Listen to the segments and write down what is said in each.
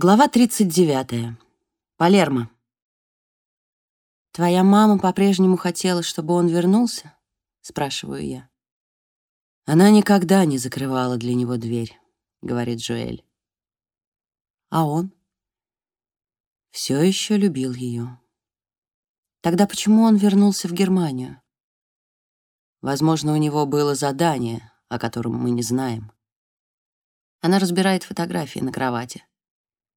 Глава 39. Палермо. «Твоя мама по-прежнему хотела, чтобы он вернулся?» — спрашиваю я. «Она никогда не закрывала для него дверь», — говорит Джоэль. «А он?» «Все еще любил ее». «Тогда почему он вернулся в Германию?» «Возможно, у него было задание, о котором мы не знаем». Она разбирает фотографии на кровати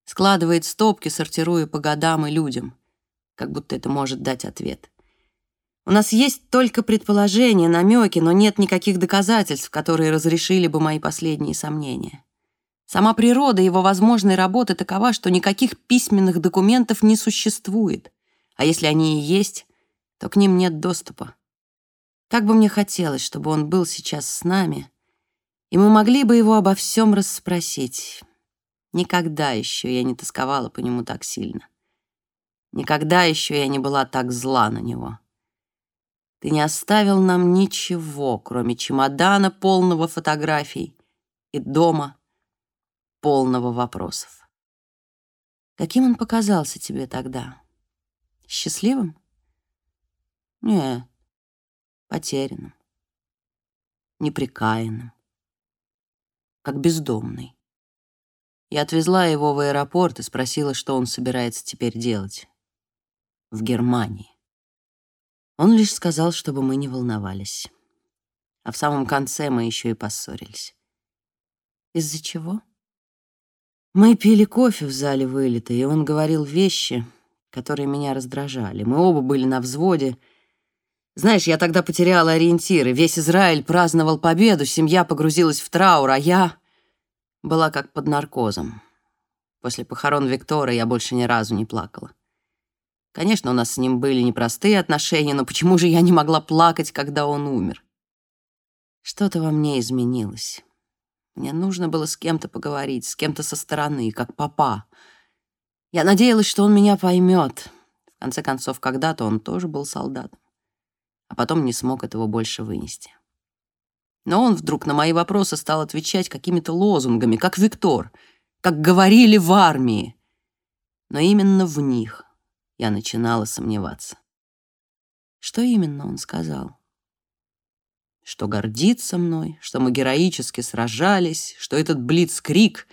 складывает стопки, сортируя по годам и людям, как будто это может дать ответ. У нас есть только предположения, намеки, но нет никаких доказательств, которые разрешили бы мои последние сомнения. Сама природа его возможной работы такова, что никаких письменных документов не существует, а если они и есть, то к ним нет доступа. Как бы мне хотелось, чтобы он был сейчас с нами, и мы могли бы его обо всем расспросить. Никогда еще я не тосковала по нему так сильно. Никогда еще я не была так зла на него. Ты не оставил нам ничего, кроме чемодана, полного фотографий, и дома, полного вопросов. Каким он показался тебе тогда? Счастливым? Нет, потерянным, неприкаянным, как бездомный. Я отвезла его в аэропорт и спросила, что он собирается теперь делать. В Германии. Он лишь сказал, чтобы мы не волновались. А в самом конце мы еще и поссорились. Из-за чего? Мы пили кофе в зале вылета, и он говорил вещи, которые меня раздражали. Мы оба были на взводе. Знаешь, я тогда потеряла ориентиры. Весь Израиль праздновал победу, семья погрузилась в траур, а я была как под наркозом. После похорон Виктора я больше ни разу не плакала. Конечно, у нас с ним были непростые отношения, но почему же я не могла плакать, когда он умер? Что-то во мне изменилось. Мне нужно было с кем-то поговорить, с кем-то со стороны, как папа. Я надеялась, что он меня поймет. В конце концов, когда-то он тоже был солдатом. А потом не смог этого больше вынести. Но он вдруг на мои вопросы стал отвечать какими-то лозунгами, как Виктор, как говорили в армии. Но именно в них я начинала сомневаться. Что именно он сказал? Что гордится мной, что мы героически сражались, что этот блиц-крик...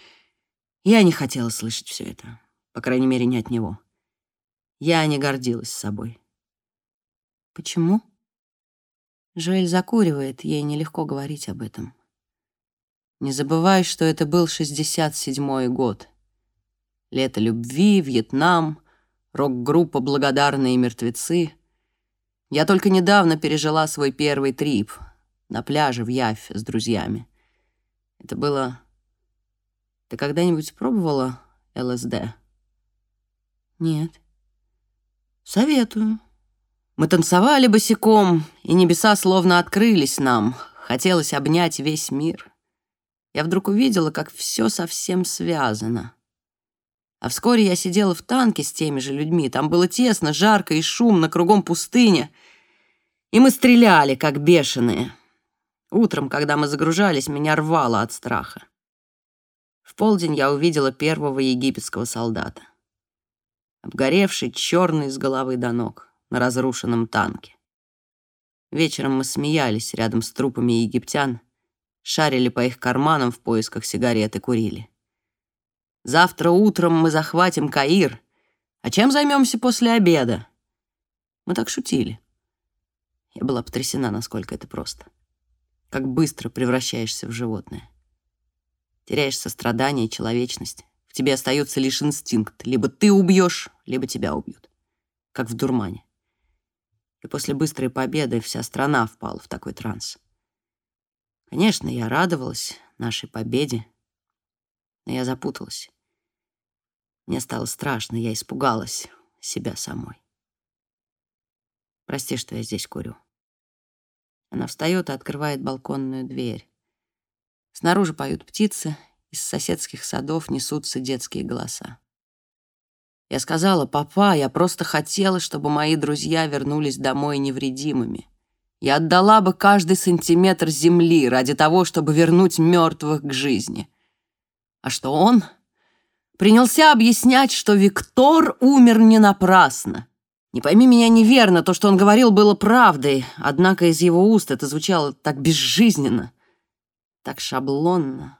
Я не хотела слышать все это, по крайней мере, не от него. Я не гордилась собой. Почему? Жоэль закуривает, ей нелегко говорить об этом. Не забывай, что это был 67-й год. Лето любви, Вьетнам, рок-группа «Благодарные мертвецы». Я только недавно пережила свой первый трип на пляже в Явь с друзьями. Это было... Ты когда-нибудь пробовала ЛСД? Нет. Советую. Мы танцевали босиком, и небеса словно открылись нам. Хотелось обнять весь мир. Я вдруг увидела, как все совсем связано. А вскоре я сидела в танке с теми же людьми. Там было тесно, жарко и шумно, кругом пустыня. И мы стреляли, как бешеные. Утром, когда мы загружались, меня рвало от страха. В полдень я увидела первого египетского солдата. Обгоревший, черный с головы до ног на разрушенном танке. Вечером мы смеялись рядом с трупами египтян, шарили по их карманам в поисках сигарет и курили. Завтра утром мы захватим Каир, а чем займемся после обеда? Мы так шутили. Я была потрясена, насколько это просто. Как быстро превращаешься в животное. Теряешь сострадание и человечность. В тебе остается лишь инстинкт. Либо ты убьешь, либо тебя убьют. Как в дурмане и после быстрой победы вся страна впала в такой транс. Конечно, я радовалась нашей победе, но я запуталась. Мне стало страшно, я испугалась себя самой. Прости, что я здесь курю. Она встает и открывает балконную дверь. Снаружи поют птицы, из соседских садов несутся детские голоса. Я сказала, папа, я просто хотела, чтобы мои друзья вернулись домой невредимыми. Я отдала бы каждый сантиметр земли ради того, чтобы вернуть мертвых к жизни. А что он? принялся объяснять, что Виктор умер не напрасно. Не пойми меня неверно, то, что он говорил, было правдой, однако из его уст это звучало так безжизненно, так шаблонно.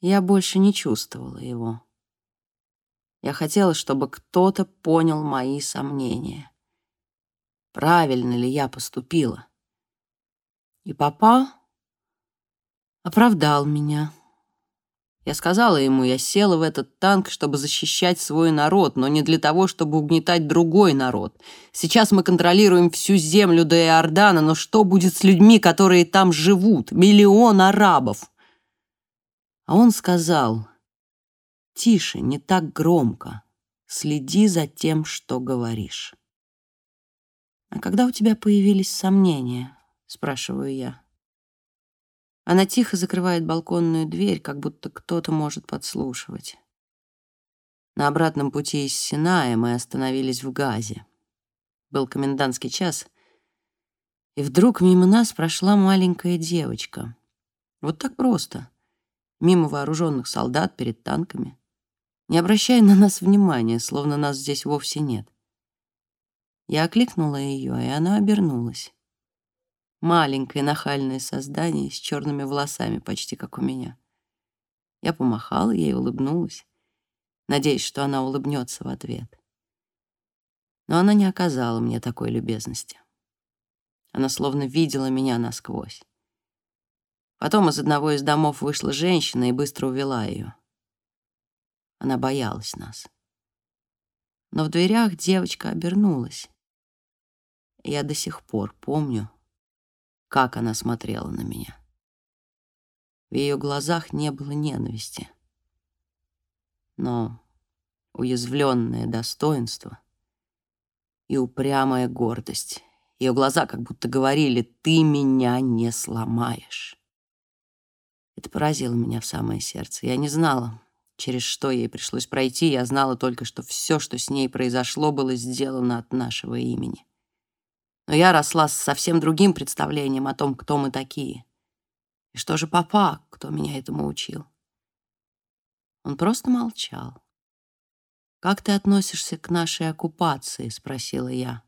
Я больше не чувствовала его. Я хотела, чтобы кто-то понял мои сомнения. Правильно ли я поступила? И папа оправдал меня. Я сказала ему, я села в этот танк, чтобы защищать свой народ, но не для того, чтобы угнетать другой народ. Сейчас мы контролируем всю землю до Иордана, но что будет с людьми, которые там живут? Миллион арабов. А он сказал, тише, не так громко, следи за тем, что говоришь. «А когда у тебя появились сомнения?» — спрашиваю я. Она тихо закрывает балконную дверь, как будто кто-то может подслушивать. На обратном пути из Синая мы остановились в Газе. Был комендантский час, и вдруг мимо нас прошла маленькая девочка. Вот так просто. Мимо вооруженных солдат перед танками. Не обращая на нас внимания, словно нас здесь вовсе нет. Я окликнула ее, и она обернулась. Маленькое нахальное создание с черными волосами, почти как у меня. Я помахала ей, улыбнулась, надеясь, что она улыбнется в ответ. Но она не оказала мне такой любезности. Она словно видела меня насквозь. Потом из одного из домов вышла женщина и быстро увела ее. Она боялась нас. Но в дверях девочка обернулась. Я до сих пор помню, как она смотрела на меня. В ее глазах не было ненависти, но уязвленное достоинство и упрямая гордость. Ее глаза как будто говорили «ты меня не сломаешь». Это поразило меня в самое сердце. Я не знала, через что ей пришлось пройти. Я знала только, что все, что с ней произошло, было сделано от нашего имени. Но я росла с совсем другим представлением о том, кто мы такие. И что же папа, кто меня этому учил? Он просто молчал. «Как ты относишься к нашей оккупации?» — спросила я.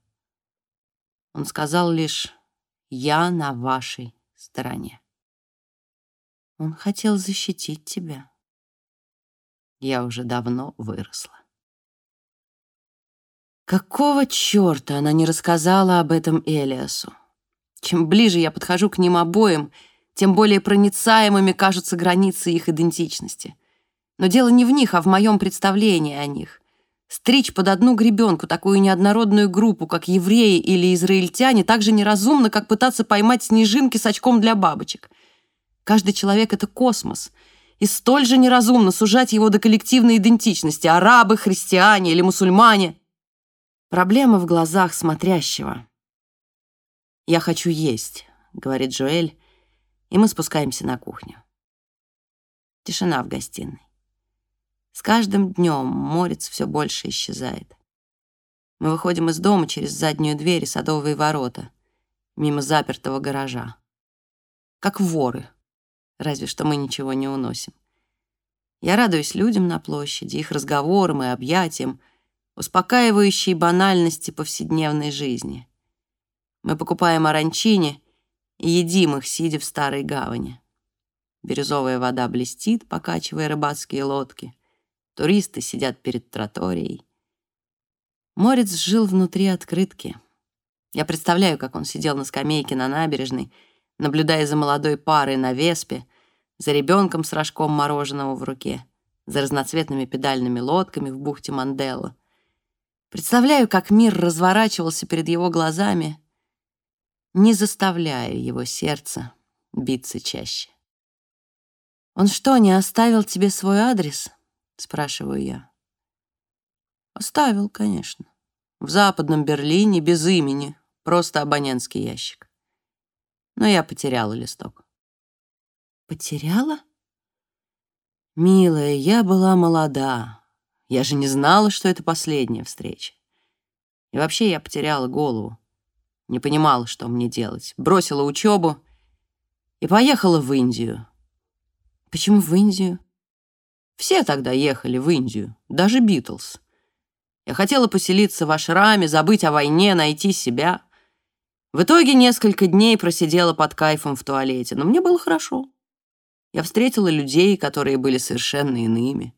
Он сказал лишь «Я на вашей стороне». Он хотел защитить тебя. Я уже давно выросла. Какого черта она не рассказала об этом Элиасу? Чем ближе я подхожу к ним обоим, тем более проницаемыми кажутся границы их идентичности. Но дело не в них, а в моем представлении о них. Стричь под одну гребенку такую неоднородную группу, как евреи или израильтяне, так же неразумно, как пытаться поймать снежинки с очком для бабочек. Каждый человек — это космос. И столь же неразумно сужать его до коллективной идентичности — арабы, христиане или мусульмане. Проблема в глазах смотрящего. «Я хочу есть», — говорит Джоэль, и мы спускаемся на кухню. Тишина в гостиной. С каждым днем морец все больше исчезает. Мы выходим из дома через заднюю дверь и садовые ворота, мимо запертого гаража. Как воры, разве что мы ничего не уносим. Я радуюсь людям на площади, их разговорам и объятиям, успокаивающей банальности повседневной жизни. Мы покупаем оранчини и едим их, сидя в старой гавани. Бирюзовая вода блестит, покачивая рыбацкие лодки. Туристы сидят перед троторией. Морец жил внутри открытки. Я представляю, как он сидел на скамейке на набережной, наблюдая за молодой парой на веспе, за ребенком с рожком мороженого в руке, за разноцветными педальными лодками в бухте Манделла. Представляю, как мир разворачивался перед его глазами, не заставляя его сердце биться чаще. «Он что, не оставил тебе свой адрес?» — спрашиваю я. «Оставил, конечно. В западном Берлине, без имени, просто абонентский ящик. Но я потеряла листок». «Потеряла?» «Милая, я была молода, я же не знала, что это последняя встреча. И вообще я потеряла голову. Не понимала, что мне делать. Бросила учебу и поехала в Индию. Почему в Индию? Все тогда ехали в Индию, даже Битлз. Я хотела поселиться в ашраме, забыть о войне, найти себя. В итоге несколько дней просидела под кайфом в туалете, но мне было хорошо. Я встретила людей, которые были совершенно иными.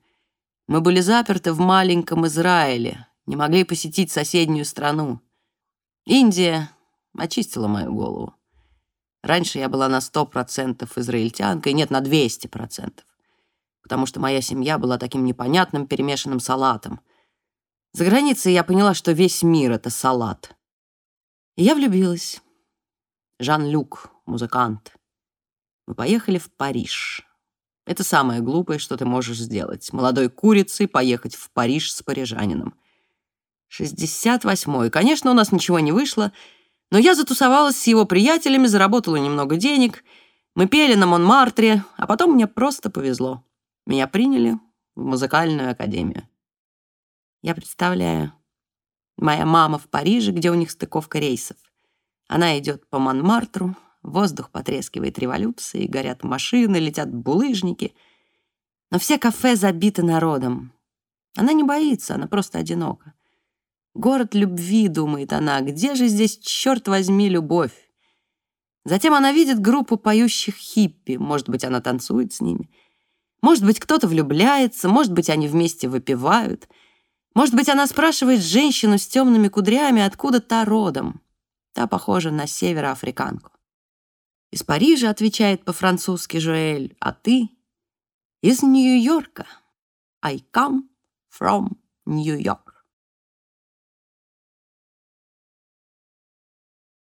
Мы были заперты в маленьком Израиле, не могли посетить соседнюю страну. Индия очистила мою голову. Раньше я была на сто процентов израильтянкой, нет, на двести процентов, потому что моя семья была таким непонятным перемешанным салатом. За границей я поняла, что весь мир — это салат. И я влюбилась. Жан-Люк, музыкант. Мы поехали в Париж. Это самое глупое, что ты можешь сделать. Молодой курицей поехать в Париж с парижанином. 68-й. Конечно, у нас ничего не вышло, но я затусовалась с его приятелями, заработала немного денег. Мы пели на Монмартре, а потом мне просто повезло. Меня приняли в музыкальную академию. Я представляю, моя мама в Париже, где у них стыковка рейсов. Она идет по Монмартру, воздух потрескивает революцией, горят машины, летят булыжники. Но все кафе забиты народом. Она не боится, она просто одинока. Город любви, думает она, где же здесь, черт возьми, любовь? Затем она видит группу поющих хиппи, может быть, она танцует с ними. Может быть, кто-то влюбляется, может быть, они вместе выпивают. Может быть, она спрашивает женщину с темными кудрями, откуда та родом. Та похожа на североафриканку. Из Парижа, отвечает по-французски Жуэль, а ты? Из Нью-Йорка. I come from New York.